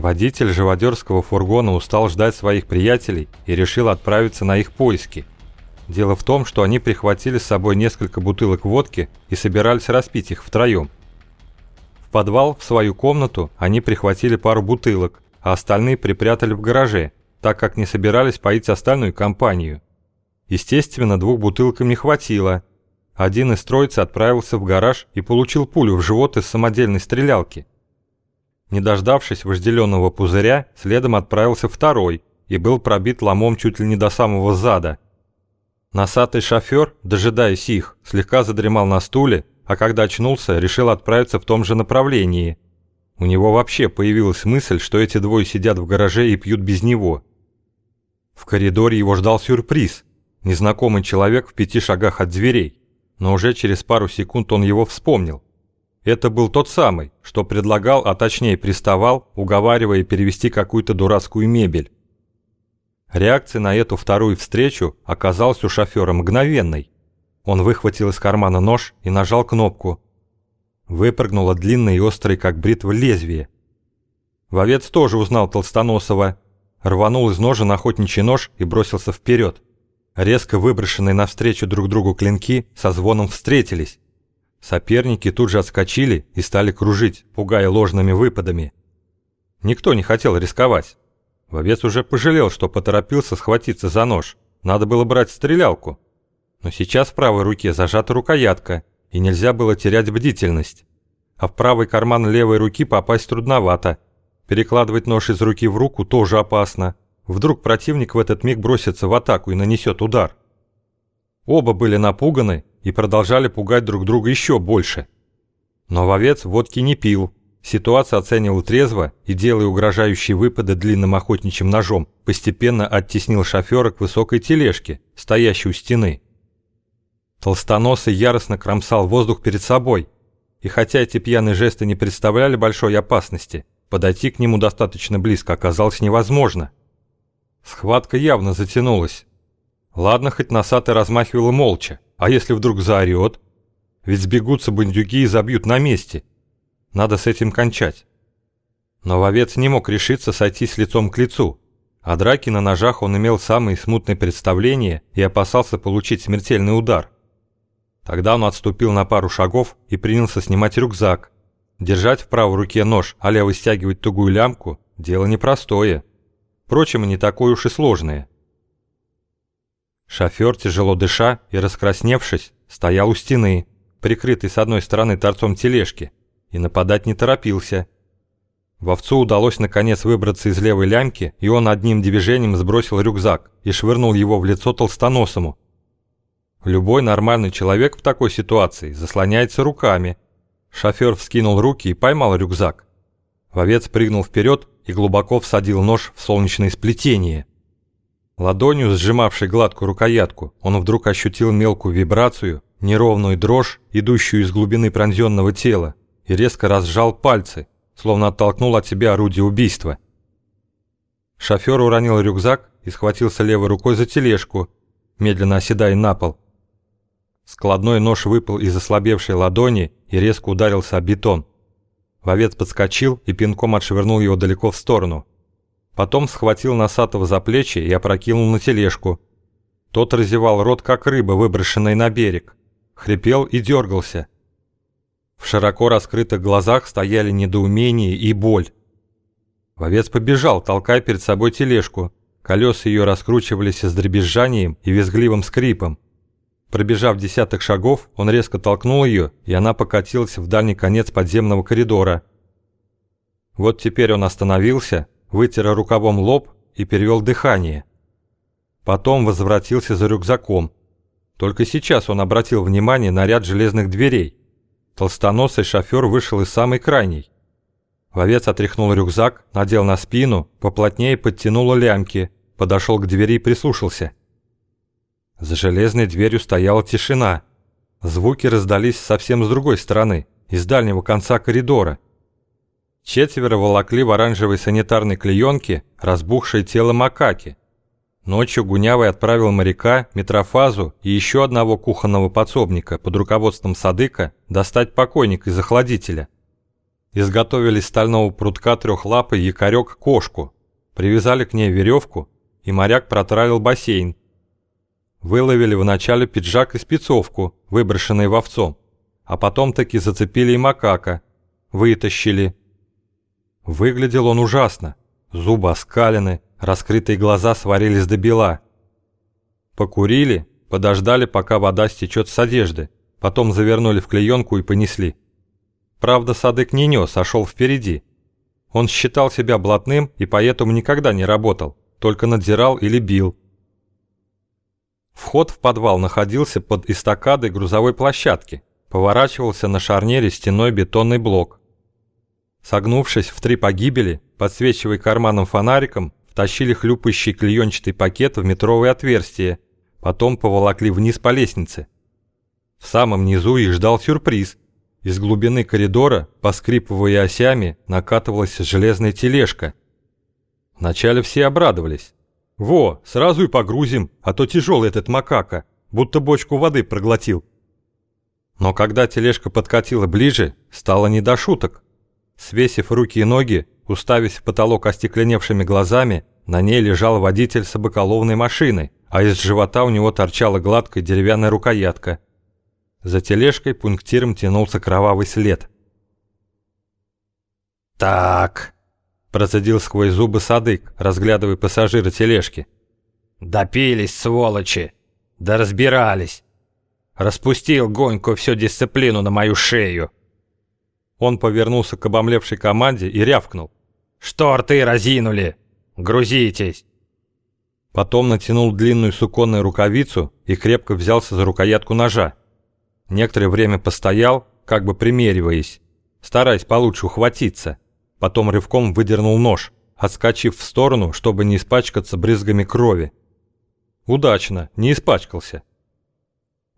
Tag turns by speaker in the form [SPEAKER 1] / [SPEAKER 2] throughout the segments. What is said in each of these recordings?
[SPEAKER 1] Водитель живодерского фургона устал ждать своих приятелей и решил отправиться на их поиски. Дело в том, что они прихватили с собой несколько бутылок водки и собирались распить их втроем. В подвал, в свою комнату, они прихватили пару бутылок, а остальные припрятали в гараже, так как не собирались поить остальную компанию. Естественно, двух бутылкам не хватило. Один из троицы отправился в гараж и получил пулю в живот из самодельной стрелялки. Не дождавшись вожделенного пузыря, следом отправился второй и был пробит ломом чуть ли не до самого зада – Носатый шофер, дожидаясь их, слегка задремал на стуле, а когда очнулся, решил отправиться в том же направлении. У него вообще появилась мысль, что эти двое сидят в гараже и пьют без него. В коридоре его ждал сюрприз. Незнакомый человек в пяти шагах от дверей. Но уже через пару секунд он его вспомнил. Это был тот самый, что предлагал, а точнее приставал, уговаривая перевести какую-то дурацкую мебель. Реакция на эту вторую встречу оказалась у шофера мгновенной. Он выхватил из кармана нож и нажал кнопку. Выпрыгнуло длинное и острое, как бритва, лезвие. Вовец тоже узнал Толстоносова, рванул из ножа на охотничий нож и бросился вперед. Резко выброшенные навстречу друг другу клинки со звоном встретились. Соперники тут же отскочили и стали кружить, пугая ложными выпадами. Никто не хотел рисковать. Вовец уже пожалел, что поторопился схватиться за нож. Надо было брать стрелялку. Но сейчас в правой руке зажата рукоятка, и нельзя было терять бдительность. А в правый карман левой руки попасть трудновато. Перекладывать нож из руки в руку тоже опасно. Вдруг противник в этот миг бросится в атаку и нанесет удар. Оба были напуганы и продолжали пугать друг друга еще больше. Но вовец водки не пил, Ситуацию оценивал трезво и, делая угрожающие выпады длинным охотничьим ножом, постепенно оттеснил шофера к высокой тележке, стоящей у стены. Толстоносый яростно кромсал воздух перед собой, и хотя эти пьяные жесты не представляли большой опасности, подойти к нему достаточно близко оказалось невозможно. Схватка явно затянулась. Ладно, хоть носатый размахивал молча, а если вдруг заорет? Ведь сбегутся бандюги и забьют на месте – надо с этим кончать. Но вовец не мог решиться сойти с лицом к лицу. О драке на ножах он имел самые смутные представления и опасался получить смертельный удар. Тогда он отступил на пару шагов и принялся снимать рюкзак. Держать в правой руке нож, а левой стягивать тугую лямку – дело непростое. Впрочем, не такое уж и сложное. Шофер, тяжело дыша и раскрасневшись, стоял у стены, прикрытый с одной стороны торцом тележки – и нападать не торопился. Вовцу удалось наконец выбраться из левой лямки, и он одним движением сбросил рюкзак и швырнул его в лицо толстоносому. Любой нормальный человек в такой ситуации заслоняется руками. Шофер вскинул руки и поймал рюкзак. Вовец прыгнул вперед и глубоко всадил нож в солнечное сплетение. Ладонью, сжимавшей гладкую рукоятку, он вдруг ощутил мелкую вибрацию, неровную дрожь, идущую из глубины пронзенного тела и резко разжал пальцы, словно оттолкнул от себя орудие убийства. Шофер уронил рюкзак и схватился левой рукой за тележку, медленно оседая на пол. Складной нож выпал из ослабевшей ладони и резко ударился о бетон. Вовец подскочил и пинком отшвырнул его далеко в сторону. Потом схватил Носатого за плечи и опрокинул на тележку. Тот разевал рот, как рыба, выброшенная на берег. Хрипел и дергался, в широко раскрытых глазах стояли недоумение и боль. Вовец побежал, толкая перед собой тележку. Колеса ее раскручивались с дребезжанием и визгливым скрипом. Пробежав десяток шагов, он резко толкнул ее, и она покатилась в дальний конец подземного коридора. Вот теперь он остановился, вытер рукавом лоб и перевел дыхание. Потом возвратился за рюкзаком. Только сейчас он обратил внимание на ряд железных дверей. Толстоносый шофер вышел из самой крайней. Вовец отряхнул рюкзак, надел на спину, поплотнее подтянул лямки, подошел к двери и прислушался. За железной дверью стояла тишина. Звуки раздались совсем с другой стороны, из дальнего конца коридора. Четверо волокли в оранжевой санитарной клеенке разбухшее тело макаки. Ночью Гунявый отправил моряка, Митрофазу и еще одного кухонного подсобника под руководством Садыка достать покойника из охладителя. изготовили из стального прутка трехлапый якорек-кошку, привязали к ней веревку, и моряк протравил бассейн. Выловили вначале пиджак и спецовку, выброшенные вовцом, а потом таки зацепили и макака, вытащили. Выглядел он ужасно, зубы оскалены, раскрытые глаза сварились до бела. Покурили, подождали, пока вода стечет с одежды, потом завернули в клеенку и понесли. Правда, Садык не нес, а шел впереди. Он считал себя блатным и поэтому никогда не работал, только надзирал или бил. Вход в подвал находился под эстакадой грузовой площадки, поворачивался на шарнире стеной бетонный блок. Согнувшись в три погибели, подсвечивая карманом фонариком, втащили хлюпающий клеенчатый пакет в метровое отверстие, потом поволокли вниз по лестнице. В самом низу их ждал сюрприз. Из глубины коридора, поскрипывая осями, накатывалась железная тележка. Вначале все обрадовались. «Во, сразу и погрузим, а то тяжелый этот макака, будто бочку воды проглотил». Но когда тележка подкатила ближе, стало не до шуток. Свесив руки и ноги, уставясь в потолок остекленевшими глазами, на ней лежал водитель собаколовной машины, а из живота у него торчала гладкая деревянная рукоятка – за тележкой пунктиром тянулся кровавый след.
[SPEAKER 2] «Так», – процедил сквозь зубы Садык, разглядывая пассажира тележки. «Допились, сволочи! Да разбирались! Распустил Гоньку всю дисциплину на мою шею!»
[SPEAKER 1] Он повернулся к обомлевшей команде и рявкнул.
[SPEAKER 2] «Что рты разинули? Грузитесь!»
[SPEAKER 1] Потом натянул длинную суконную рукавицу и крепко взялся за рукоятку ножа. Некоторое время постоял, как бы примериваясь, стараясь получше ухватиться. Потом рывком выдернул нож, отскочив в сторону, чтобы не испачкаться брызгами крови. Удачно, не испачкался.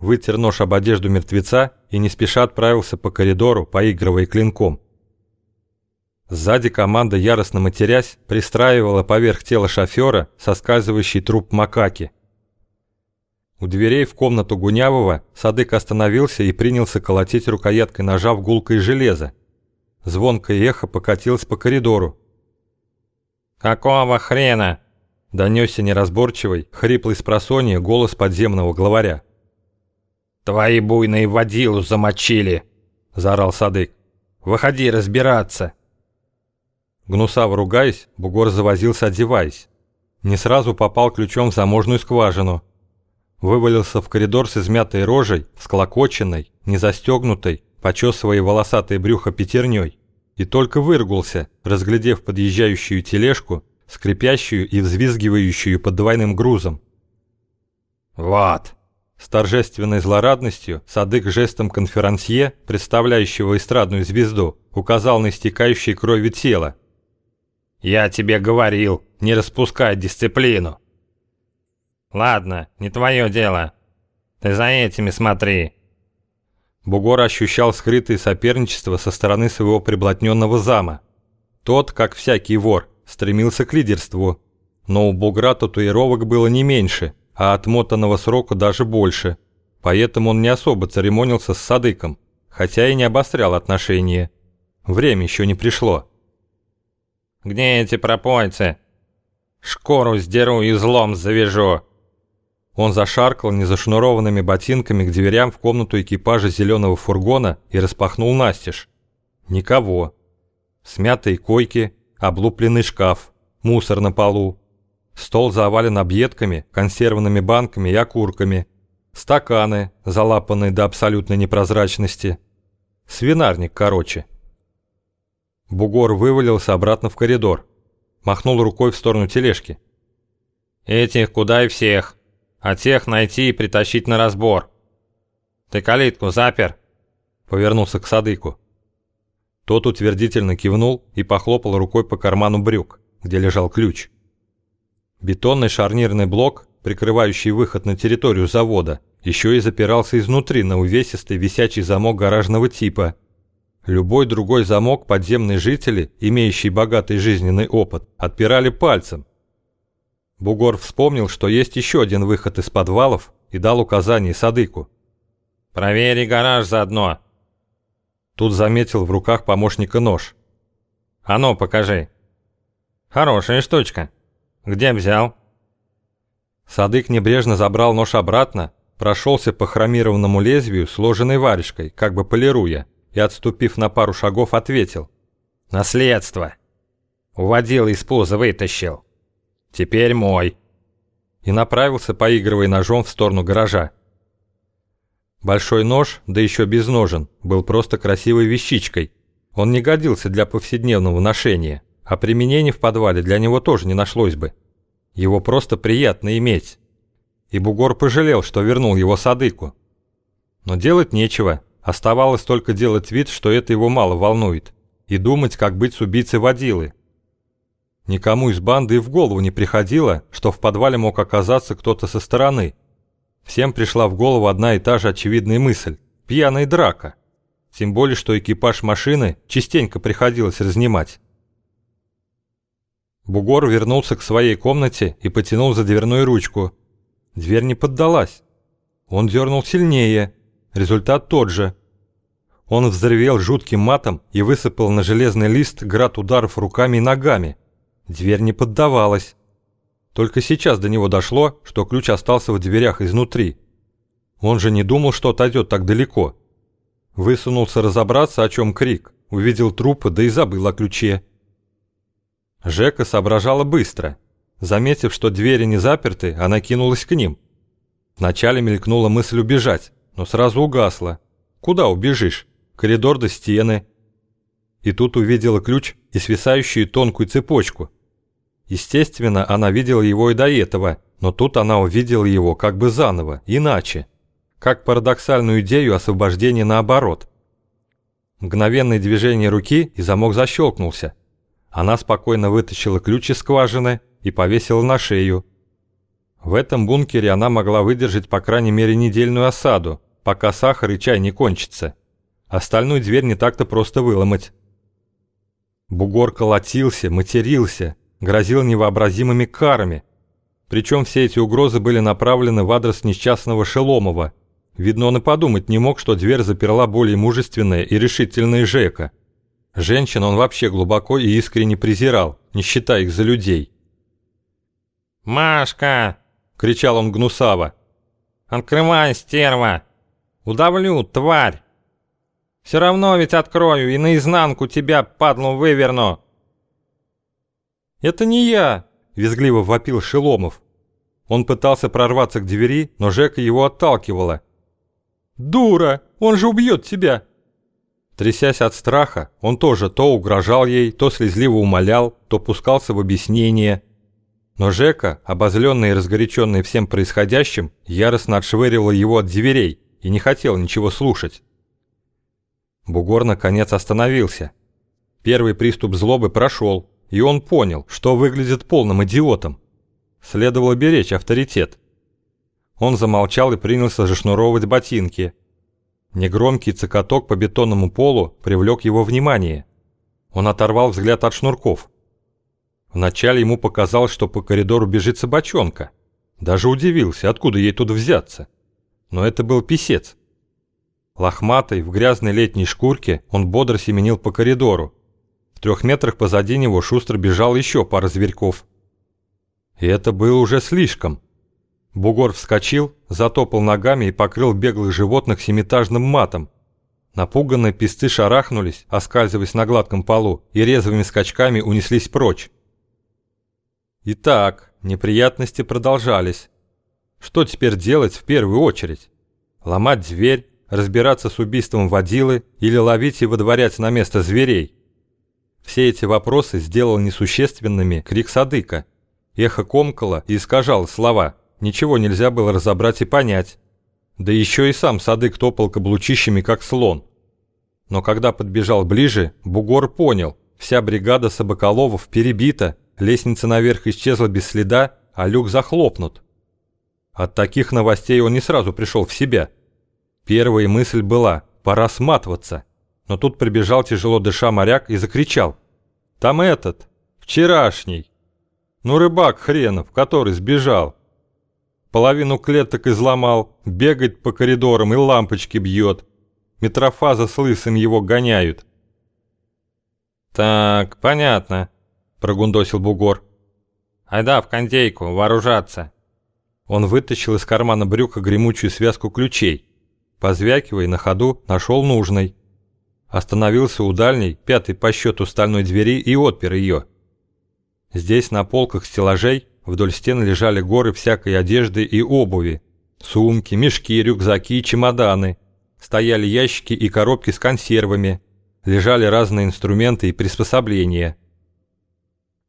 [SPEAKER 1] Вытер нож об одежду мертвеца и не спеша отправился по коридору, поигрывая клинком. Сзади команда, яростно матерясь, пристраивала поверх тела шофера соскальзывающий труп макаки – у дверей в комнату Гунявого Садык остановился и принялся колотить рукояткой ножа в гулкое железо. Звонкое эхо покатилось по коридору.
[SPEAKER 2] «Какого хрена?»
[SPEAKER 1] – донесся неразборчивый, хриплый с голос подземного главаря.
[SPEAKER 2] «Твои буйные водилу замочили!» – заорал Садык. «Выходи разбираться!»
[SPEAKER 1] Гнусаво ругаясь, бугор завозился, одеваясь. Не сразу попал ключом в заможную скважину – вывалился в коридор с измятой рожей, склокоченной, незастегнутой, почесывая волосатое брюхо пятерней, и только выругался, разглядев подъезжающую тележку, скрипящую и взвизгивающую под двойным грузом.
[SPEAKER 2] «Вот!»
[SPEAKER 1] С торжественной злорадностью Садык жестом конферансье, представляющего эстрадную звезду, указал на истекающее кровью тело.
[SPEAKER 2] «Я тебе говорил, не распускай дисциплину!» «Ладно, не твое дело. Ты за этими смотри».
[SPEAKER 1] Бугор ощущал скрытое соперничество со стороны своего приблотненного зама. Тот, как всякий вор, стремился к лидерству. Но у бугра татуировок было не меньше, а отмотанного срока даже больше. Поэтому он не особо церемонился с Садыком, хотя и не обострял отношения. Время еще не пришло.
[SPEAKER 2] «Где эти пропойцы? Шкуру сдеру и злом завяжу!»
[SPEAKER 1] Он зашаркал незашнурованными ботинками к дверям в комнату экипажа зеленого фургона и распахнул настежь. Никого. Смятые койки, облупленный шкаф, мусор на полу. Стол завален объедками, консервными банками и окурками. Стаканы, залапанные до абсолютной непрозрачности. Свинарник, короче. Бугор вывалился обратно в коридор. Махнул рукой в сторону тележки.
[SPEAKER 2] «Этих куда и всех!» а тех найти и притащить на разбор. Ты калитку запер?»
[SPEAKER 1] Повернулся к Садыку. Тот утвердительно кивнул и похлопал рукой по карману брюк, где лежал ключ. Бетонный шарнирный блок, прикрывающий выход на территорию завода, еще и запирался изнутри на увесистый висячий замок гаражного типа. Любой другой замок подземные жители, имеющие богатый жизненный опыт, отпирали пальцем, Бугор вспомнил, что есть еще один выход из подвалов и дал указание Садыку.
[SPEAKER 2] «Провери гараж заодно».
[SPEAKER 1] Тут заметил в руках помощника нож.
[SPEAKER 2] «А ну, покажи». «Хорошая штучка. Где взял?»
[SPEAKER 1] Садык небрежно забрал нож обратно, прошелся по хромированному лезвию сложенной варежкой, как бы полируя, и, отступив на пару шагов, ответил.
[SPEAKER 2] «Наследство. Уводил из пуза, вытащил. Теперь мой».
[SPEAKER 1] И направился, поигрывая ножом в сторону гаража. Большой нож, да еще без ножен, был просто красивой вещичкой. Он не годился для повседневного ношения, а применения в подвале для него тоже не нашлось бы. Его просто приятно иметь. И бугор пожалел, что вернул его садыку. Но делать нечего, оставалось только делать вид, что это его мало волнует, и думать, как быть с убийцей водилы. Никому из банды и в голову не приходило, что в подвале мог оказаться кто-то со стороны. Всем пришла в голову одна и та же очевидная мысль – пьяная драка. Тем более, что экипаж машины частенько приходилось разнимать. Бугор вернулся к своей комнате и потянул за дверную ручку. Дверь не поддалась. Он дернул сильнее. Результат тот же. Он взревел жутким матом и высыпал на железный лист град ударов руками и ногами. Дверь не поддавалась. Только сейчас до него дошло, что ключ остался в дверях изнутри. Он же не думал, что отойдет так далеко. Высунулся разобраться, о чем крик. Увидел трупы, да и забыл о ключе. Жека соображала быстро. Заметив, что двери не заперты, она кинулась к ним. Вначале мелькнула мысль убежать, но сразу угасла. Куда убежишь? Коридор до стены. И тут увидела ключ и свисающую тонкую цепочку. Естественно, она видела его и до этого, но тут она увидела его как бы заново, иначе. Как парадоксальную идею освобождения наоборот. Мгновенное движение руки, и замок защелкнулся. Она спокойно вытащила ключ из скважины и повесила на шею. В этом бункере она могла выдержать по крайней мере недельную осаду, пока сахар и чай не кончатся. Остальную дверь не так-то просто выломать. Бугор колотился, матерился, грозил невообразимыми карами. Причем все эти угрозы были направлены в адрес несчастного Шеломова. Видно, он и подумать не мог, что дверь заперла более мужественная и решительная Жека – Женщин он вообще глубоко и искренне презирал, не считая их за людей.
[SPEAKER 2] «Машка!»
[SPEAKER 1] — кричал он гнусаво.
[SPEAKER 2] «Открывай, стерва! Удавлю, тварь! Все равно ведь открою и наизнанку тебя, падлу, выверну!»
[SPEAKER 1] «Это не я!» — визгливо вопил Шеломов. Он пытался прорваться к двери, но Жека его отталкивала. «Дура! Он же убьет тебя!» Трясясь от страха, он тоже то угрожал ей, то слезливо умолял, то пускался в объяснение. Но Жека, обозленный и разгоряченный всем происходящим, яростно отшвыривал его от дверей и не хотел ничего слушать. Бугор наконец остановился. Первый приступ злобы прошел, и он понял, что выглядит полным идиотом. Следовало беречь авторитет. Он замолчал и принялся зашнуровывать ботинки – Негромкий цокоток по бетонному полу привлек его внимание. Он оторвал взгляд от шнурков. Вначале ему показалось, что по коридору бежит собачонка. Даже удивился, откуда ей тут взяться. Но это был писец. Лохматый, в грязной летней шкурке, он бодро семенил по коридору. В трех метрах позади него шустро бежал еще пара зверьков. И это было уже слишком. Бугор вскочил, затопал ногами и покрыл беглых животных семитажным матом. Напуганные песцы шарахнулись, оскальзываясь на гладком полу, и резвыми скачками унеслись прочь. Итак, неприятности продолжались. Что теперь делать в первую очередь? Ломать дверь, разбираться с убийством водилы или ловить и выдворять на место зверей? Все эти вопросы сделал несущественными крик Садыка. Эхо комкало и искажало слова – ничего нельзя было разобрать и понять. Да еще и сам Садык топал каблучищами, как слон. Но когда подбежал ближе, Бугор понял, вся бригада Собаколовов перебита, лестница наверх исчезла без следа, а люк захлопнут. От таких новостей он не сразу пришел в себя. Первая мысль была «пора сматываться», но тут прибежал тяжело дыша моряк и закричал «Там этот, вчерашний, ну рыбак хренов, который сбежал». Половину клеток изломал, бегает по коридорам и лампочки бьет. Митрофаза с Лысым его гоняют.
[SPEAKER 2] «Так, понятно», — прогундосил бугор. «Айда в кондейку, вооружаться».
[SPEAKER 1] Он вытащил из кармана брюка гремучую связку ключей. Позвякивая на ходу, нашел нужный. Остановился у дальней, пятой по счету стальной двери и отпер ее. Здесь на полках стеллажей вдоль стен лежали горы всякой одежды и обуви. Сумки, мешки, рюкзаки, чемоданы. Стояли ящики и коробки с консервами. Лежали разные инструменты и приспособления.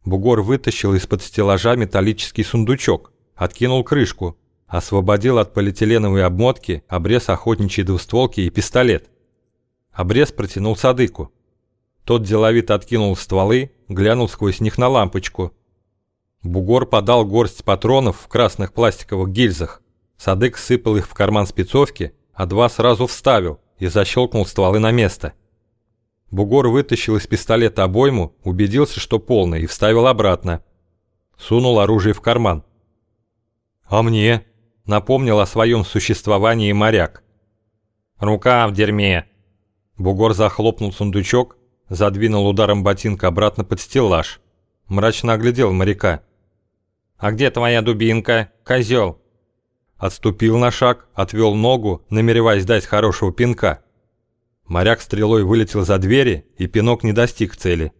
[SPEAKER 1] Бугор вытащил из-под стеллажа металлический сундучок, откинул крышку, освободил от полиэтиленовой обмотки обрез охотничьей двустволки и пистолет. Обрез протянул Садыку. Тот деловито откинул стволы, глянул сквозь них на лампочку. Бугор подал горсть патронов в красных пластиковых гильзах. Садык сыпал их в карман спецовки, а два сразу вставил и защелкнул стволы на место. Бугор вытащил из пистолета обойму, убедился, что полный, и вставил обратно. Сунул оружие в карман. «А мне?» — напомнил о своем существовании моряк.
[SPEAKER 2] «Рука в дерьме!»
[SPEAKER 1] Бугор захлопнул сундучок, задвинул ударом ботинка обратно под стеллаж. Мрачно оглядел моряка.
[SPEAKER 2] «А где твоя дубинка, козел?»
[SPEAKER 1] Отступил на шаг, отвел ногу, намереваясь дать хорошего пинка. Моряк стрелой вылетел за двери, и пинок не достиг цели.